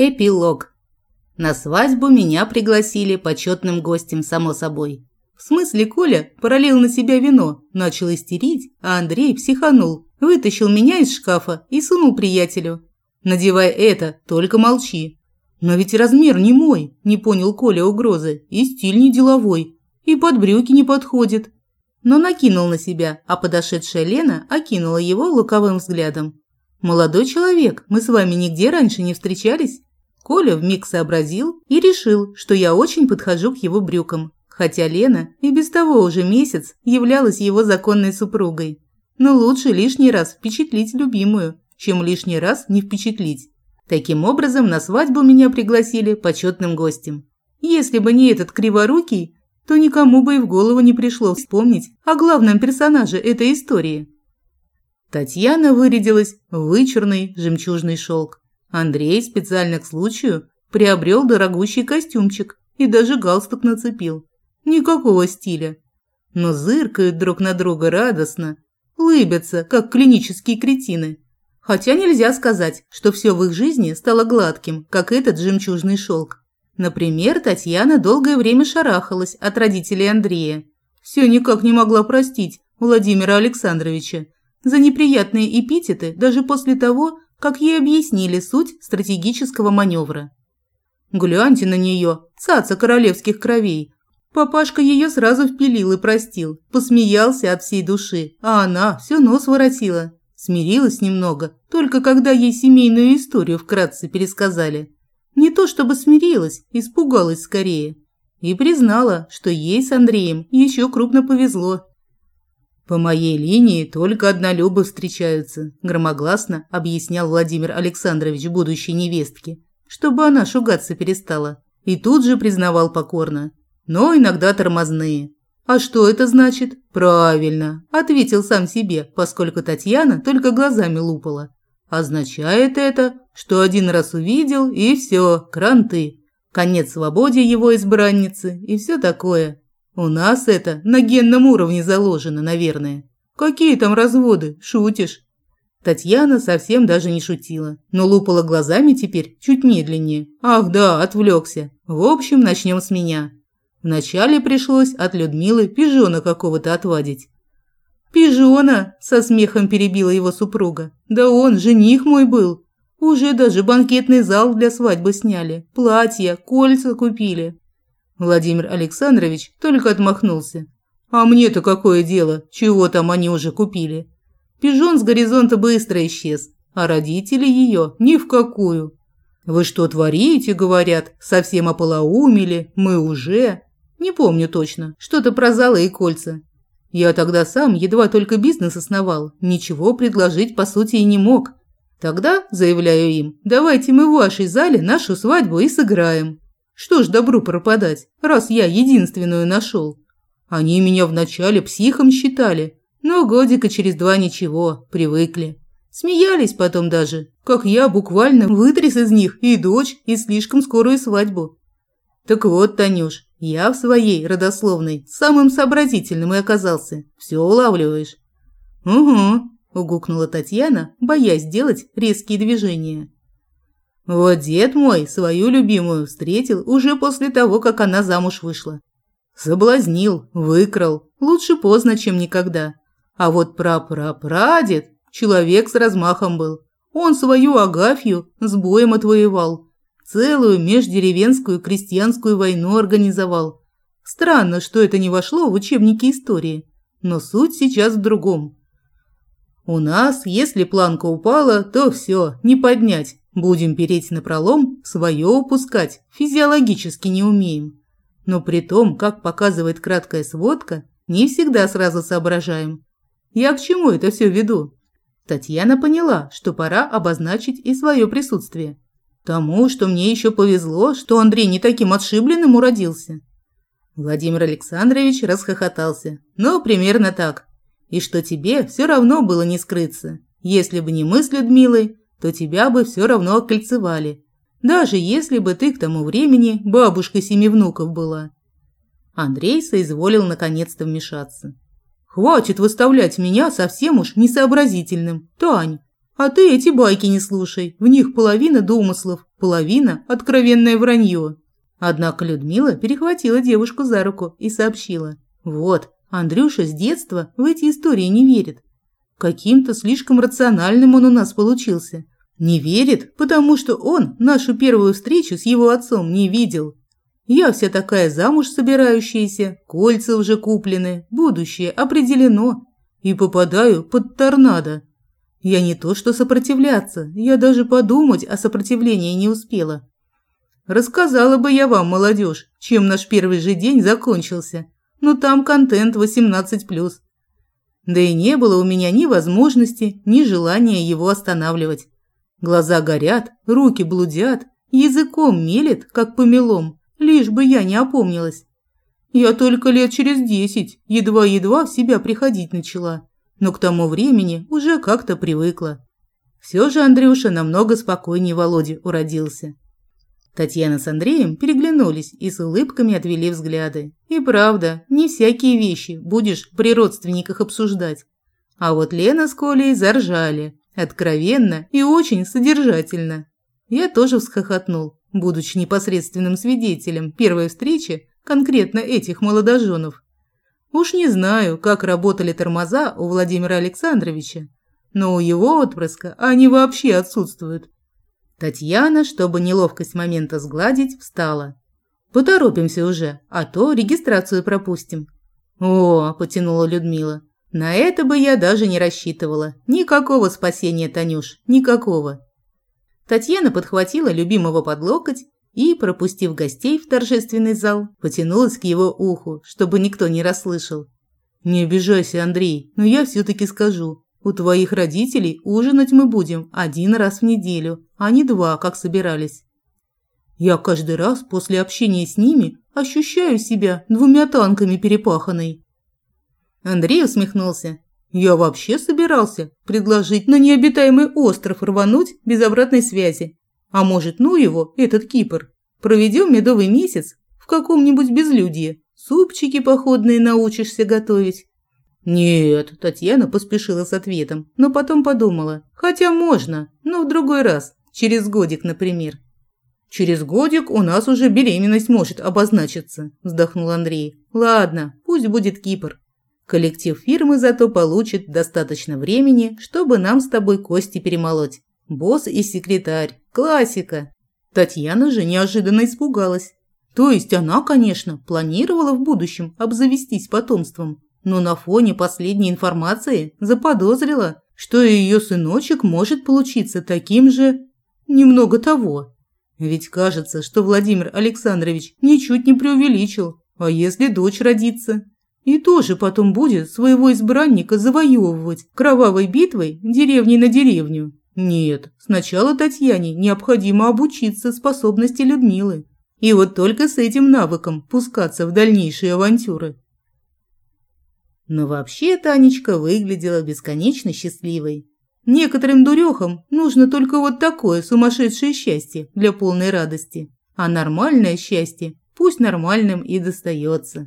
Эпилог. На свадьбу меня пригласили почетным гостем, само собой. В смысле, Коля пролил на себя вино, начал истерить, а Андрей психанул, вытащил меня из шкафа и сунул приятелю. «Надевай это, только молчи». «Но ведь размер не мой», – не понял Коля угрозы, – «и стиль не деловой, и под брюки не подходит». Но накинул на себя, а подошедшая Лена окинула его луковым взглядом. «Молодой человек, мы с вами нигде раньше не встречались?» Коля вмиг сообразил и решил, что я очень подхожу к его брюкам, хотя Лена и без того уже месяц являлась его законной супругой. Но лучше лишний раз впечатлить любимую, чем лишний раз не впечатлить. Таким образом, на свадьбу меня пригласили почетным гостем. Если бы не этот криворукий, то никому бы и в голову не пришло вспомнить о главном персонаже этой истории. Татьяна вырядилась в вычурный жемчужный шелк. Андрей специально к случаю приобрел дорогущий костюмчик и даже галстук нацепил. Никакого стиля. Но зыркают друг на друга радостно, лыбятся, как клинические кретины. Хотя нельзя сказать, что все в их жизни стало гладким, как этот жемчужный шелк. Например, Татьяна долгое время шарахалась от родителей Андрея. Все никак не могла простить Владимира Александровича за неприятные эпитеты даже после того, как ей объяснили суть стратегического маневра. Гляньте на нее, цаца королевских кровей. Папашка ее сразу впилил и простил, посмеялся от всей души, а она все нос воротила. Смирилась немного, только когда ей семейную историю вкратце пересказали. Не то чтобы смирилась, испугалась скорее. И признала, что ей с Андреем еще крупно повезло. «По моей линии только однолюбы встречаются», – громогласно объяснял Владимир Александрович будущей невестке, чтобы она шугаться перестала. И тут же признавал покорно. «Но иногда тормозные». «А что это значит?» «Правильно», – ответил сам себе, поскольку Татьяна только глазами лупала. «Означает это, что один раз увидел, и все, кранты. Конец свободе его избранницы и все такое. У нас это на генном уровне заложено, наверное. Какие там разводы? Шутишь? Татьяна совсем даже не шутила, но лупала глазами теперь чуть медленнее. Ах да, отвлекся. В общем, начнем с меня. Вначале пришлось от Людмилы пижона какого-то отвадить. «Пижона!» – со смехом перебила его супруга. «Да он, жених мой был. Уже даже банкетный зал для свадьбы сняли, платья, кольца купили. Владимир Александрович только отмахнулся. А мне-то какое дело, чего там они уже купили? Пижон с горизонта быстро исчез, а родители ее ни в какую. Вы что творите, говорят, совсем ополоумели, мы уже. Не помню точно, что-то про залы и кольца. Я тогда сам едва только бизнес основал, ничего предложить по сути и не мог. Тогда, заявляю им, давайте мы в вашей зале нашу свадьбу и сыграем. Что ж добру пропадать, раз я единственную нашел? Они меня вначале психом считали, но годика через два ничего, привыкли. Смеялись потом даже, как я буквально вытряс из них и дочь, и слишком скорую свадьбу. Так вот, Танюш, я в своей родословной самым сообразительным и оказался. Все улавливаешь. Угу, угукнула Татьяна, боясь делать резкие движения. Вот дед мой свою любимую встретил уже после того, как она замуж вышла. Соблазнил, выкрал, лучше поздно, чем никогда. А вот прапрапрадед человек с размахом был. Он свою Агафью с боем отвоевал. Целую междеревенскую крестьянскую войну организовал. Странно, что это не вошло в учебники истории. Но суть сейчас в другом. У нас, если планка упала, то все, не поднять. Будем переть на пролом, свое упускать физиологически не умеем. Но при том, как показывает краткая сводка, не всегда сразу соображаем. Я к чему это все веду? Татьяна поняла, что пора обозначить и свое присутствие. Тому, что мне еще повезло, что Андрей не таким отшибленным уродился. Владимир Александрович расхохотался. Ну, примерно так. И что тебе все равно было не скрыться. Если бы не мы с Людмилой, то тебя бы все равно окольцевали, даже если бы ты к тому времени бабушкой семи внуков была. Андрей соизволил наконец-то вмешаться. Хватит выставлять меня совсем уж несообразительным, Тань. А ты эти байки не слушай, в них половина домыслов, половина – откровенное вранье. Однако Людмила перехватила девушку за руку и сообщила. Вот, Андрюша с детства в эти истории не верит. Каким-то слишком рациональным он у нас получился. Не верит, потому что он нашу первую встречу с его отцом не видел. Я вся такая замуж собирающаяся, кольца уже куплены, будущее определено. И попадаю под торнадо. Я не то что сопротивляться, я даже подумать о сопротивлении не успела. Рассказала бы я вам, молодежь, чем наш первый же день закончился. Но там контент 18+. Да и не было у меня ни возможности, ни желания его останавливать. Глаза горят, руки блудят, языком мелет, как помелом, лишь бы я не опомнилась. Я только лет через десять едва-едва в себя приходить начала, но к тому времени уже как-то привыкла. Все же Андрюша намного спокойнее Володи уродился. Татьяна с Андреем переглянулись и с улыбками отвели взгляды. И правда, не всякие вещи будешь при родственниках обсуждать. А вот Лена с Колей заржали. Откровенно и очень содержательно. Я тоже всхохотнул, будучи непосредственным свидетелем первой встречи конкретно этих молодоженов. Уж не знаю, как работали тормоза у Владимира Александровича, но у его отпрыска они вообще отсутствуют. Татьяна, чтобы неловкость момента сгладить, встала. «Поторопимся уже, а то регистрацию пропустим». «О!» – потянула Людмила. «На это бы я даже не рассчитывала. Никакого спасения, Танюш, никакого». Татьяна подхватила любимого под локоть и, пропустив гостей в торжественный зал, потянулась к его уху, чтобы никто не расслышал. «Не обижайся, Андрей, но я все-таки скажу. У твоих родителей ужинать мы будем один раз в неделю, а не два, как собирались. Я каждый раз после общения с ними ощущаю себя двумя танками перепаханной. Андрей усмехнулся. Я вообще собирался предложить на необитаемый остров рвануть без обратной связи. А может, ну его, этот Кипр. Проведем медовый месяц в каком-нибудь безлюдье. Супчики походные научишься готовить. «Нет», – Татьяна поспешила с ответом, но потом подумала. «Хотя можно, но в другой раз, через годик, например». «Через годик у нас уже беременность может обозначиться», – вздохнул Андрей. «Ладно, пусть будет Кипр. Коллектив фирмы зато получит достаточно времени, чтобы нам с тобой кости перемолоть. Босс и секретарь. Классика». Татьяна же неожиданно испугалась. То есть она, конечно, планировала в будущем обзавестись потомством, но на фоне последней информации заподозрила, что ее сыночек может получиться таким же... немного того. Ведь кажется, что Владимир Александрович ничуть не преувеличил. А если дочь родится? И тоже потом будет своего избранника завоевывать кровавой битвой деревни на деревню. Нет, сначала Татьяне необходимо обучиться способности Людмилы. И вот только с этим навыком пускаться в дальнейшие авантюры. Но вообще Танечка выглядела бесконечно счастливой. Некоторым дурехам нужно только вот такое сумасшедшее счастье для полной радости. А нормальное счастье пусть нормальным и достается.